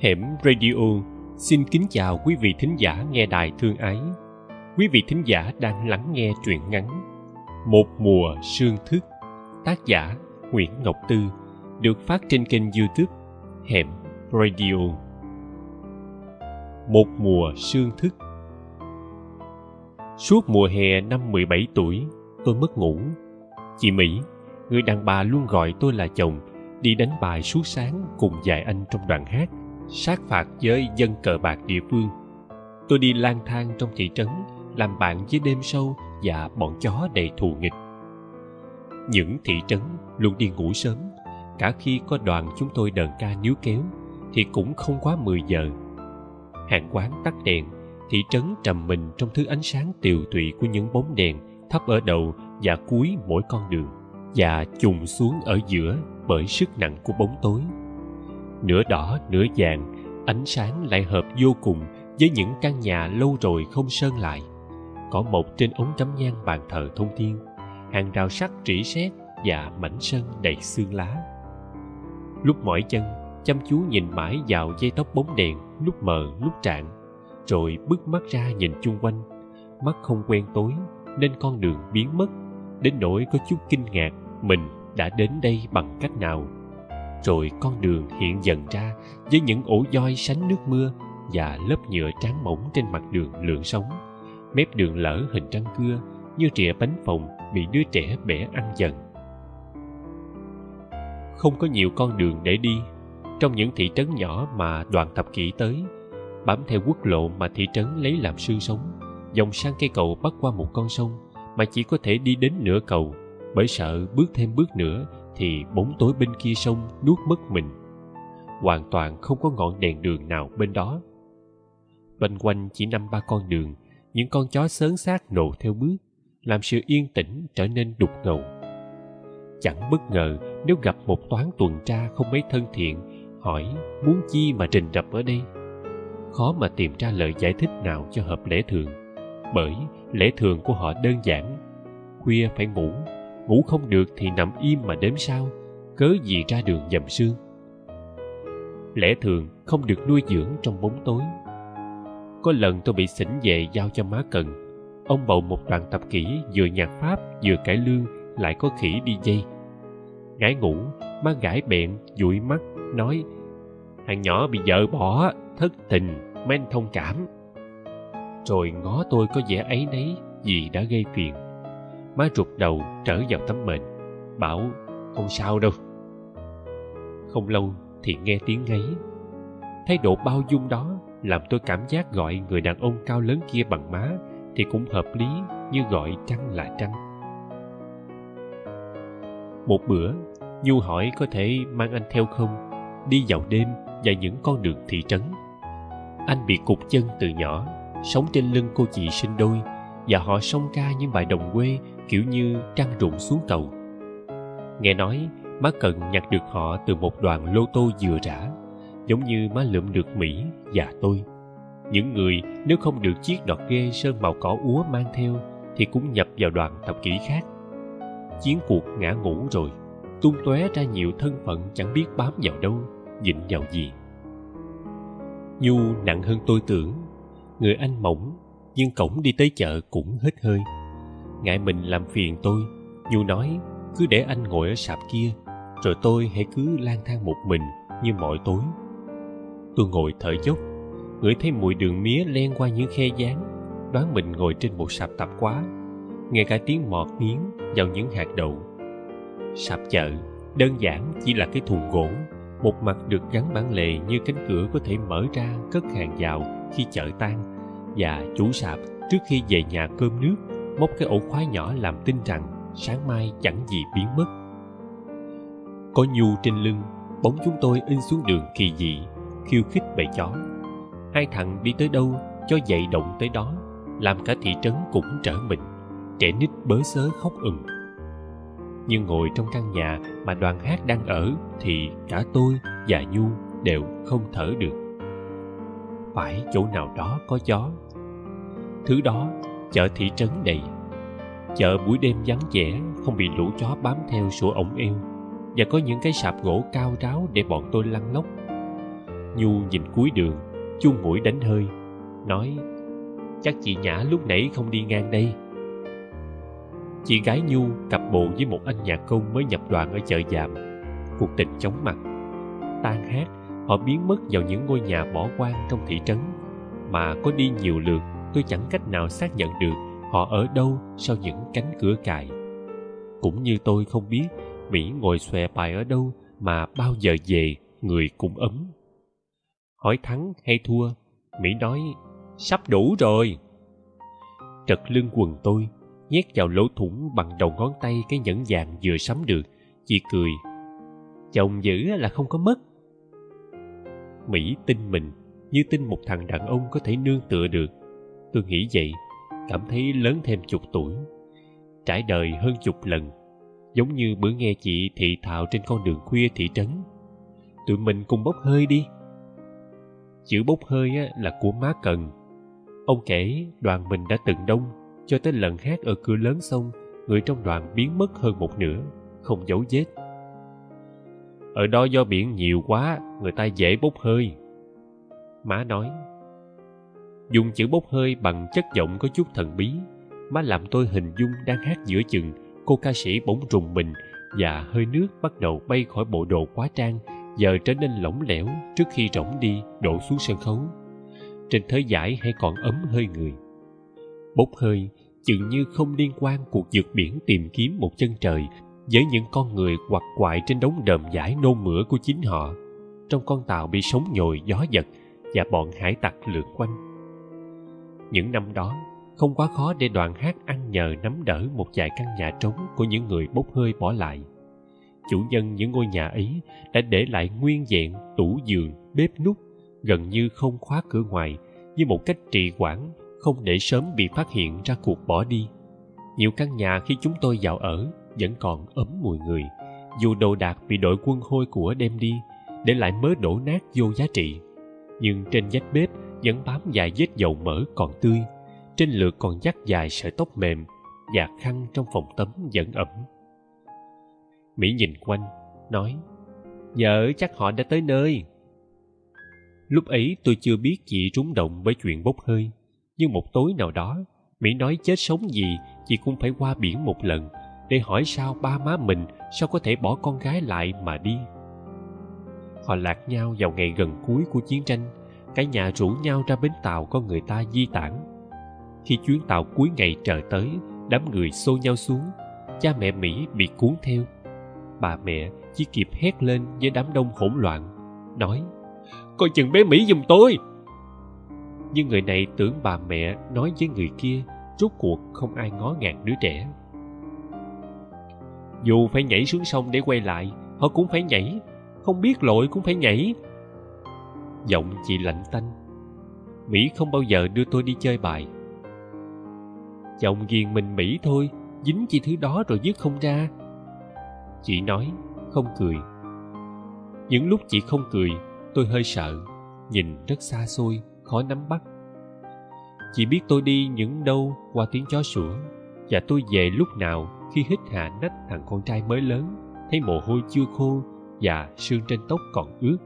Hẻm Radio xin kính chào quý vị thính giả nghe đài thương ái. Quý vị thính giả đang lắng nghe truyện ngắn Một mùa sương thức, tác giả Nguyễn Ngọc Tư, được phát trên kênh YouTube Hẻm Radio. Một mùa sương thức Suốt mùa hè năm 17 tuổi, tôi mất ngủ. Chị Mỹ, người đàn bà luôn gọi tôi là chồng, đi đánh bài suốt sáng cùng vài anh trong đoàn hát sát phạt với dân cờ bạc địa phương. Tôi đi lang thang trong thị trấn, làm bạn với đêm sâu và bọn chó đầy thù nghịch. Những thị trấn luôn đi ngủ sớm. Cả khi có đoàn chúng tôi đờn ca níu kéo, thì cũng không quá 10 giờ. Hàng quán tắt đèn, thị trấn trầm mình trong thứ ánh sáng tiều tụy của những bóng đèn thấp ở đầu và cuối mỗi con đường và chùng xuống ở giữa bởi sức nặng của bóng tối nửa đỏ, nửa vàng, ánh sáng lại hợp vô cùng với những căn nhà lâu rồi không sơn lại. Có một trên ống cắm nhang bàn thờ thông thiên, hàng rào sắt trĩ sét và mảnh sân đầy xương lá. Lúc mỏi chân, chăm chú nhìn mãi vào dây tóc bóng đèn, lúc mờ, lúc trạng, rồi bước mắt ra nhìn chung quanh. Mắt không quen tối, nên con đường biến mất, đến nỗi có chút kinh ngạc mình đã đến đây bằng cách nào rồi con đường hiện dần ra với những ổ voi sánh nước mưa và lớp nhựa trắng mỏng trên mặt đường lượn sóng. Mép đường lở hình răng cưa như rìa bánh phồng bị đứa trẻ bẻ ăn dần. Không có nhiều con đường để đi. Trong những thị trấn nhỏ mà đoàn thập kỷ tới, bám theo quốc lộ mà thị trấn lấy làm sư sống, dòng sang cây cầu bắc qua một con sông mà chỉ có thể đi đến nửa cầu bởi sợ bước thêm bước nữa thì bóng tối bên kia sông nuốt mất mình. Hoàn toàn không có ngọn đèn đường nào bên đó. Bên quanh chỉ năm ba con đường, những con chó sớn xác nổ theo bước, làm sự yên tĩnh trở nên đục ngầu. Chẳng bất ngờ, nếu gặp một toán tuần tra không mấy thân thiện, hỏi muốn chi mà trình rập ở đây? Khó mà tìm ra lời giải thích nào cho hợp lễ thường, bởi lễ thường của họ đơn giản, khuya phải ngủ ngủ không được thì nằm im mà đếm sao, cớ gì ra đường dầm sương. Lẽ thường không được nuôi dưỡng trong bóng tối. Có lần tôi bị xỉn về giao cho má cần. Ông bầu một đoàn tập kỹ vừa nhạc pháp vừa cải lương, lại có khỉ đi dây. Ngái ngủ, má gãi bẹn dụi mắt, nói, thằng nhỏ bị vợ bỏ, thất tình men thông cảm. Rồi ngó tôi có vẻ ấy nấy vì đã gây phiền má rụt đầu trở vào tấm mền, bảo, không sao đâu. Không lâu thì nghe tiếng ngáy. Thái độ bao dung đó làm tôi cảm giác gọi người đàn ông cao lớn kia bằng má thì cũng hợp lý như gọi trăng là trăng. Một bữa, nhu hỏi có thể mang anh theo không? Đi vào đêm và những con đường thị trấn. Anh bị cụt chân từ nhỏ, sống trên lưng cô chị sinh đôi và họ song ca những bài đồng quê, kiểu như trăng rụng xuống cầu. Nghe nói, má cần nhặt được họ từ một đoàn lô tô vừa rã, giống như má lượm được mỹ và tôi. Những người nếu không được chiếc đọt ghê sơn màu cỏ úa mang theo thì cũng nhập vào đoàn thập kỷ khác. Chiến cuộc ngã ngủ rồi, tung tóe ra nhiều thân phận chẳng biết bám vào đâu dịnh vào gì. Nhu nặng hơn tôi tưởng, người anh mỏng nhưng cổng đi tới chợ cũng hết hơi. Ngại mình làm phiền tôi, nhu nói, cứ để anh ngồi ở sạp kia, rồi tôi hãy cứ lang thang một mình như mọi tối. Tôi ngồi thở dốc, ngửi thấy mùi đường mía len qua những khe dán đoán mình ngồi trên một sạp tạp quá, nghe cả tiếng mọt miếng vào những hạt đậu. Sạp chợ đơn giản chỉ là cái thùng gỗ, một mặt được gắn bản lề như cánh cửa có thể mở ra cất hàng vào khi chợ tan và chủ sạp trước khi về nhà cơm nước, móc cái ổ khóa nhỏ làm tin rằng sáng mai chẳng gì biến mất. Có nhu trên lưng, bóng chúng tôi in xuống đường kỳ dị, khiêu khích bầy chó. Hai thằng đi tới đâu, cho dậy động tới đó, làm cả thị trấn cũng trở mình, trẻ nít bớ xớ khóc ừng nhưng ngồi trong căn nhà mà đoàn hát đang ở thì cả tôi và nhu đều không thở được phải chỗ nào đó có gió. Thứ đó, chợ thị trấn này. Chợ buổi đêm vắng vẻ, không bị lũ chó bám theo sủa ổng eo, và có những cái sạp gỗ cao ráo để bọn tôi lăn lóc. Nhu nhìn cuối đường chuông mũi đánh hơi, nói, chắc chị nhã lúc nãy không đi ngang đây. Chị gái nhu cặp bộ với một anh nhạc công mới nhập đoàn ở chợ giàm cuộc tình chóng mặt, tan hát họ biến mất vào những ngôi nhà bỏ hoang trong thị trấn. Mà có đi nhiều lượt, tôi chẳng cách nào xác nhận được họ ở đâu sau những cánh cửa cài. Cũng như tôi không biết mỹ ngồi xòe bài ở đâu mà bao giờ về, người cũng ấm. Hỏi thắng hay thua, mỹ nói, sắp đủ rồi. Trật lưng quần tôi, nhét vào lỗ thủng bằng đầu ngón tay cái nhẫn vàng vừa sắm được, chị cười, chồng giữ là không có mất mỹ tin mình như tin một thằng đàn ông có thể nương tựa được. Tôi nghĩ vậy, cảm thấy lớn thêm chục tuổi. Trải đời hơn chục lần, giống như bữa nghe chị thị thạo trên con đường khuya thị trấn. Tụi mình cùng bốc hơi đi. Chữ bốc hơi là của má cần. Ông kể đoàn mình đã từng đông, cho tới lần hát ở cửa lớn xong, người trong đoàn biến mất hơn một nửa, không dấu vết ở đó do biển nhiều quá, người ta dễ bốc hơi. Má nói, dùng chữ bốc hơi bằng chất giọng có chút thần bí. Má làm tôi hình dung đang hát giữa chừng, cô ca sĩ bỗng rùng mình và hơi nước bắt đầu bay khỏi bộ đồ quá trang, giờ trở nên lỏng lẻo trước khi rỗng đi, đổ xuống sân khấu. Trên thế giải hay còn ấm hơi người. Bốc hơi chừng như không liên quan cuộc vượt biển tìm kiếm một chân trời với những con người quặt quại trên đống đờm giải nôn mửa của chính họ, trong con tàu bị sóng nhồi gió giật và bọn hải tặc lượn quanh. Những năm đó, không quá khó để đoàn hát ăn nhờ nắm đỡ một vài căn nhà trống của những người bốc hơi bỏ lại. Chủ nhân những ngôi nhà ấy đã để lại nguyên vẹn tủ giường, bếp nút, gần như không khóa cửa ngoài, như một cách trì quản, không để sớm bị phát hiện ra cuộc bỏ đi. Nhiều căn nhà khi chúng tôi vào ở vẫn còn ấm mùi người. Dù đồ đạc bị đội quân hôi của đem đi, để lại mớ đổ nát vô giá trị. Nhưng trên vách bếp vẫn bám vài vết dầu mỡ còn tươi. Trên lược còn dắt dài sợi tóc mềm và khăn trong phòng tắm vẫn ẩm. Mỹ nhìn quanh, nói vợ chắc họ đã tới nơi. Lúc ấy tôi chưa biết chị rúng động với chuyện bốc hơi, nhưng một tối nào đó, mỹ nói chết sống gì, chị cũng phải qua biển một lần để hỏi sao ba má mình sao có thể bỏ con gái lại mà đi. Họ lạc nhau vào ngày gần cuối của chiến tranh, cả nhà rủ nhau ra bến tàu có người ta di tản. Khi chuyến tàu cuối ngày trời tới, đám người xô nhau xuống, cha mẹ mỹ bị cuốn theo. Bà mẹ chỉ kịp hét lên với đám đông hỗn loạn, nói, coi chừng bé mỹ giùm tôi. Nhưng người này tưởng bà mẹ nói với người kia, rốt cuộc không ai ngó ngàng đứa trẻ dù phải nhảy xuống sông để quay lại, họ cũng phải nhảy. Không biết lội cũng phải nhảy. Giọng chị lạnh tanh. Mỹ không bao giờ đưa tôi đi chơi bài. Chồng ghiền mình mỹ thôi, dính chị thứ đó rồi dứt không ra. Chị nói, không cười. Những lúc chị không cười, tôi hơi sợ, nhìn rất xa xôi, khó nắm bắt. Chị biết tôi đi những đâu qua tiếng chó sủa và tôi về lúc nào khi hít hạ nách thằng con trai mới lớn, thấy mồ hôi chưa khô và sương trên tóc còn ướt.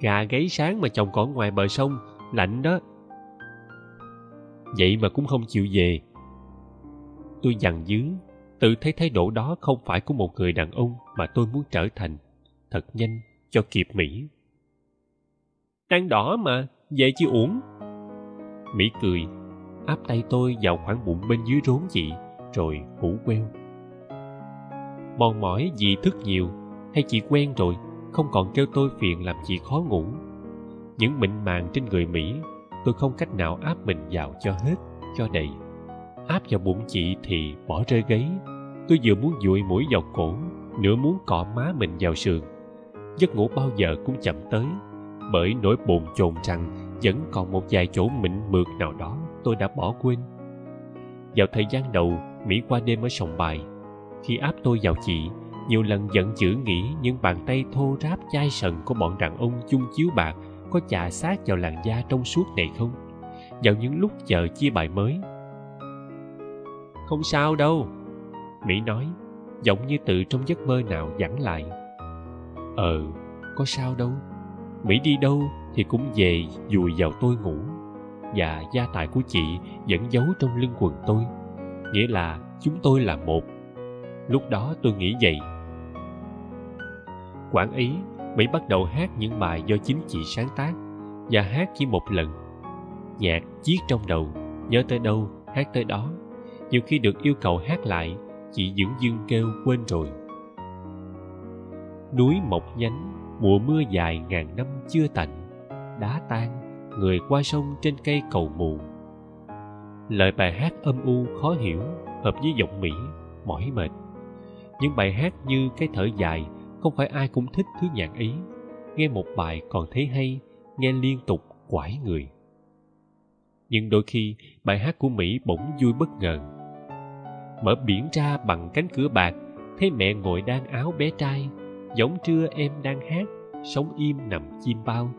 Gà gáy sáng mà chồng còn ngoài bờ sông, lạnh đó. Vậy mà cũng không chịu về. Tôi dằn dứ, tự thấy thái độ đó không phải của một người đàn ông mà tôi muốn trở thành. Thật nhanh cho kịp mỹ. Đang đỏ mà, về chi uổng. Mỹ cười áp tay tôi vào khoảng bụng bên dưới rốn chị, rồi ngủ queo. Mòn mỏi vì thức nhiều, hay chị quen rồi, không còn kêu tôi phiền làm chị khó ngủ. Những mịn màng trên người mỹ, tôi không cách nào áp mình vào cho hết, cho đầy. Áp vào bụng chị thì bỏ rơi gáy. Tôi vừa muốn dụi mũi vào cổ, nửa muốn cọ má mình vào sườn. Giấc ngủ bao giờ cũng chậm tới, bởi nỗi bồn chồn rằng vẫn còn một vài chỗ mịn mượt nào đó tôi đã bỏ quên. Vào thời gian đầu, mỹ qua đêm ở sòng bài, khi áp tôi vào chị, nhiều lần giận dữ nghĩ những bàn tay thô ráp chai sần của bọn đàn ông chung chiếu bạc có chà sát vào làn da trong suốt này không? Vào những lúc chờ chia bài mới. Không sao đâu, mỹ nói, giọng như tự trong giấc mơ nào dặn lại. Ờ có sao đâu, mỹ đi đâu thì cũng về dùi vào tôi ngủ và gia tài của chị vẫn giấu trong lưng quần tôi. Nghĩa là chúng tôi là một. Lúc đó tôi nghĩ vậy. Quản ý, mỹ bắt đầu hát những bài do chính chị sáng tác, và hát chỉ một lần. Nhạc chiết trong đầu, nhớ tới đâu, hát tới đó. Nhiều khi được yêu cầu hát lại, chị dưỡng dương kêu quên rồi. Núi mọc nhánh, mùa mưa dài ngàn năm chưa tạnh, đá tan người qua sông trên cây cầu mù. Lời bài hát âm u khó hiểu, hợp với giọng mỹ, mỏi mệt. Những bài hát như cái thở dài, không phải ai cũng thích thứ nhạc ý. nghe một bài còn thấy hay, nghe liên tục, quải người. Nhưng đôi khi, bài hát của mỹ bỗng vui bất ngờ. Mở biển ra bằng cánh cửa bạc, thấy mẹ ngồi đan áo bé trai, giống trưa em đang hát, sống im nằm chim bao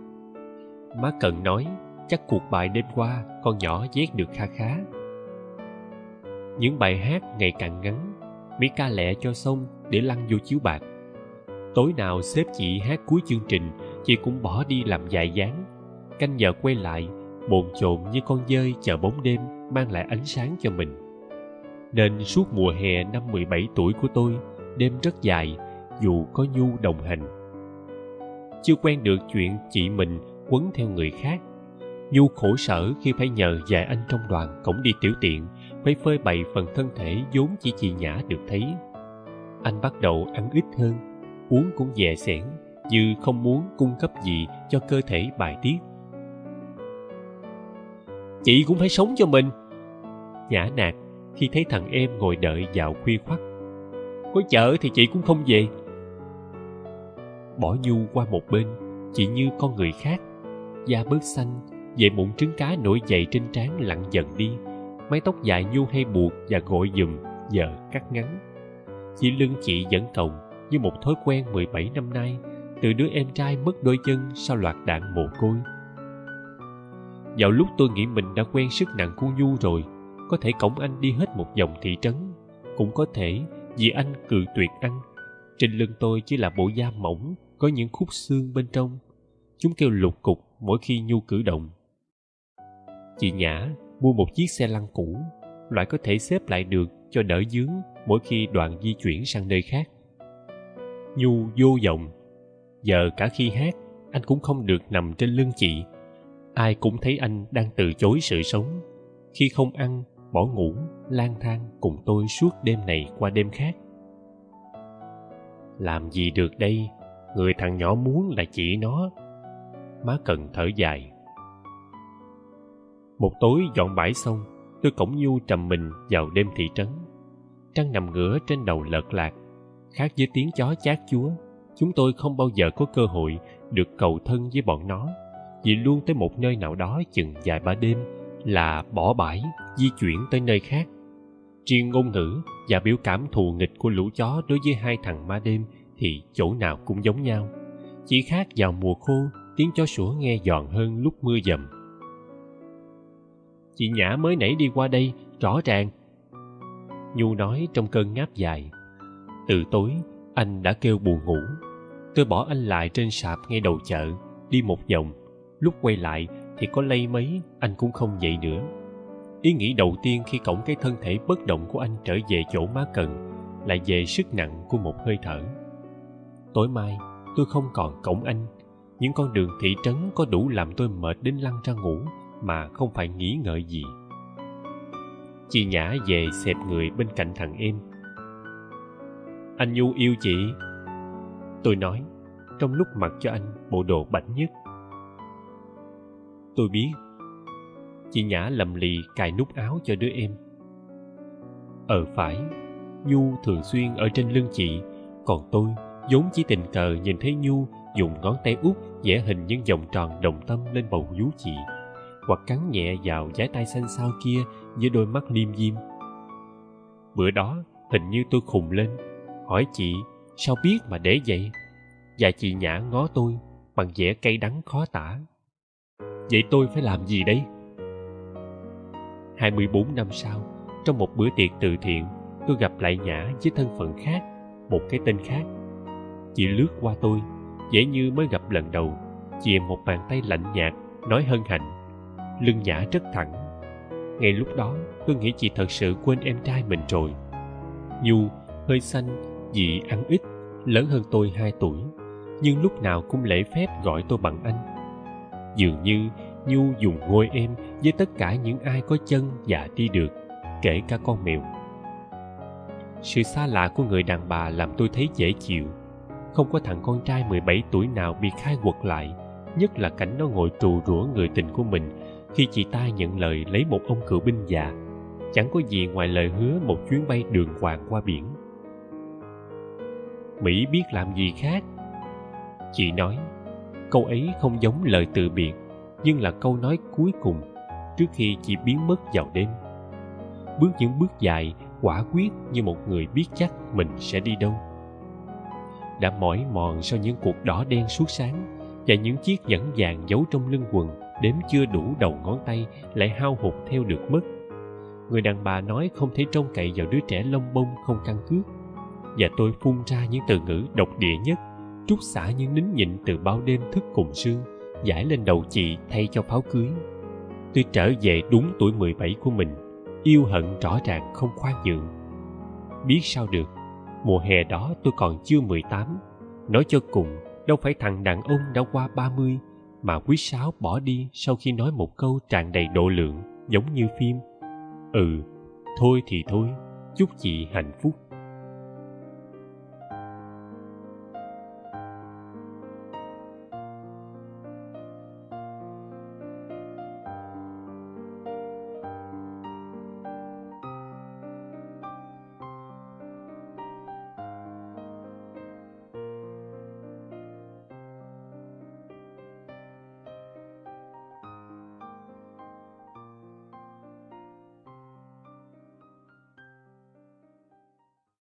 má cận nói, chắc cuộc bài đêm qua con nhỏ viết được kha khá. Những bài hát ngày càng ngắn mỹ ca lẹ cho xong để lăn vô chiếu bạc. Tối nào sếp chị hát cuối chương trình, chị cũng bỏ đi làm dài dáng. Canh giờ quay lại, bồn chồn như con dơi chờ bóng đêm mang lại ánh sáng cho mình. Nên suốt mùa hè năm 17 tuổi của tôi, đêm rất dài, dù có nhu đồng hành. Chưa quen được chuyện chị mình quấn theo người khác. Nhu khổ sở khi phải nhờ vài anh trong đoàn cổng đi tiểu tiện, phải phơi bày phần thân thể vốn chỉ chị nhã được thấy. Anh bắt đầu ăn ít hơn, uống cũng dè sẻn, như không muốn cung cấp gì cho cơ thể bài tiết. Chị cũng phải sống cho mình. Nhã nạt khi thấy thằng em ngồi đợi vào khuya khoắt. Có chợ thì chị cũng không về. Bỏ nhu qua một bên, chị như con người khác da bớt xanh vậy mụn trứng cá nổi dậy trên trán lặng dần đi. Mái tóc dài nhu hay buộc và gội dùm giờ cắt ngắn. Chỉ lưng chị vẫn còng, như một thói quen 17 năm nay, từ đứa em trai mất đôi chân sau loạt đạn mồ côi. Vào lúc tôi nghĩ mình đã quen sức nặng của nhu rồi, có thể cổng anh đi hết một vòng thị trấn. Cũng có thể, vì anh cự tuyệt ăn trên lưng tôi chỉ là bộ da mỏng, có những khúc xương bên trong. Chúng kêu lục cục mỗi khi nhu cử động. Chị nhã mua một chiếc xe lăn cũ, loại có thể xếp lại được cho đỡ dướng mỗi khi đoàn di chuyển sang nơi khác. Nhu vô vọng, giờ cả khi hát, anh cũng không được nằm trên lưng chị. Ai cũng thấy anh đang từ chối sự sống. Khi không ăn, bỏ ngủ, lang thang cùng tôi suốt đêm này qua đêm khác. Làm gì được đây? Người thằng nhỏ muốn là chị nó má cần thở dài. Một tối dọn bãi xong, tôi cổng nhu trầm mình vào đêm thị trấn. Trăng nằm ngửa trên đầu lợt lạc, khác với tiếng chó chát chúa. Chúng tôi không bao giờ có cơ hội được cầu thân với bọn nó, vì luôn tới một nơi nào đó chừng vài ba đêm là bỏ bãi, di chuyển tới nơi khác. Riêng ngôn ngữ và biểu cảm thù nghịch của lũ chó đối với hai thằng ma đêm thì chỗ nào cũng giống nhau. Chỉ khác vào mùa khô tiếng chó sủa nghe giòn hơn lúc mưa dầm. Chị nhã mới nãy đi qua đây, rõ ràng. Nhu nói trong cơn ngáp dài, từ tối, anh đã kêu buồn ngủ. Tôi bỏ anh lại trên sạp ngay đầu chợ, đi một vòng. Lúc quay lại thì có lây mấy, anh cũng không dậy nữa. Ý nghĩ đầu tiên khi cổng cái thân thể bất động của anh trở về chỗ má cần là về sức nặng của một hơi thở. Tối mai, tôi không còn cổng anh những con đường thị trấn có đủ làm tôi mệt đến lăn ra ngủ mà không phải nghĩ ngợi gì. Chị nhã về xẹp người bên cạnh thằng em. Anh nhu yêu chị. Tôi nói, trong lúc mặc cho anh bộ đồ bảnh nhất. Tôi biết. Chị nhã lầm lì cài nút áo cho đứa em. Ờ phải, nhu thường xuyên ở trên lưng chị, còn tôi vốn chỉ tình cờ nhìn thấy nhu dùng ngón tay út vẽ hình những vòng tròn đồng tâm lên bầu vú chị, hoặc cắn nhẹ vào trái tay xanh xao kia với đôi mắt liêm diêm. Bữa đó, hình như tôi khùng lên, hỏi chị, sao biết mà để vậy? Và chị nhã ngó tôi bằng vẻ cay đắng khó tả. Vậy tôi phải làm gì đây? 24 năm sau, trong một bữa tiệc từ thiện, tôi gặp lại nhã với thân phận khác, một cái tên khác. Chị lướt qua tôi dễ như mới gặp lần đầu, chìa một bàn tay lạnh nhạt, nói hân hạnh, lưng nhã rất thẳng. Ngay lúc đó, tôi nghĩ chị thật sự quên em trai mình rồi. Nhu, hơi xanh dị ăn ít, lớn hơn tôi hai tuổi, nhưng lúc nào cũng lễ phép gọi tôi bằng anh. Dường như nhu dùng ngôi em với tất cả những ai có chân và đi được, kể cả con mèo. Sự xa lạ của người đàn bà làm tôi thấy dễ chịu không có thằng con trai 17 tuổi nào bị khai quật lại, nhất là cảnh nó ngồi trù rủa người tình của mình khi chị ta nhận lời lấy một ông cựu binh già. Chẳng có gì ngoài lời hứa một chuyến bay đường hoàng qua biển. Mỹ biết làm gì khác? Chị nói, câu ấy không giống lời từ biệt, nhưng là câu nói cuối cùng trước khi chị biến mất vào đêm. Bước những bước dài, quả quyết như một người biết chắc mình sẽ đi đâu đã mỏi mòn sau những cuộc đỏ đen suốt sáng và những chiếc nhẫn vàng giấu trong lưng quần đếm chưa đủ đầu ngón tay lại hao hụt theo được mất người đàn bà nói không thể trông cậy vào đứa trẻ lông bông không căn cước. Và tôi phun ra những từ ngữ độc địa nhất, trút xả những nín nhịn từ bao đêm thức cùng sương, giải lên đầu chị thay cho pháo cưới. Tôi trở về đúng tuổi 17 của mình, yêu hận rõ ràng không khoan nhượng. Biết sao được? Mùa hè đó tôi còn chưa 18 nói cho cùng, đâu phải thằng đàn ông đã qua 30 mà quý sáu bỏ đi sau khi nói một câu tràn đầy độ lượng, giống như phim. Ừ thôi thì thôi, chúc chị hạnh phúc.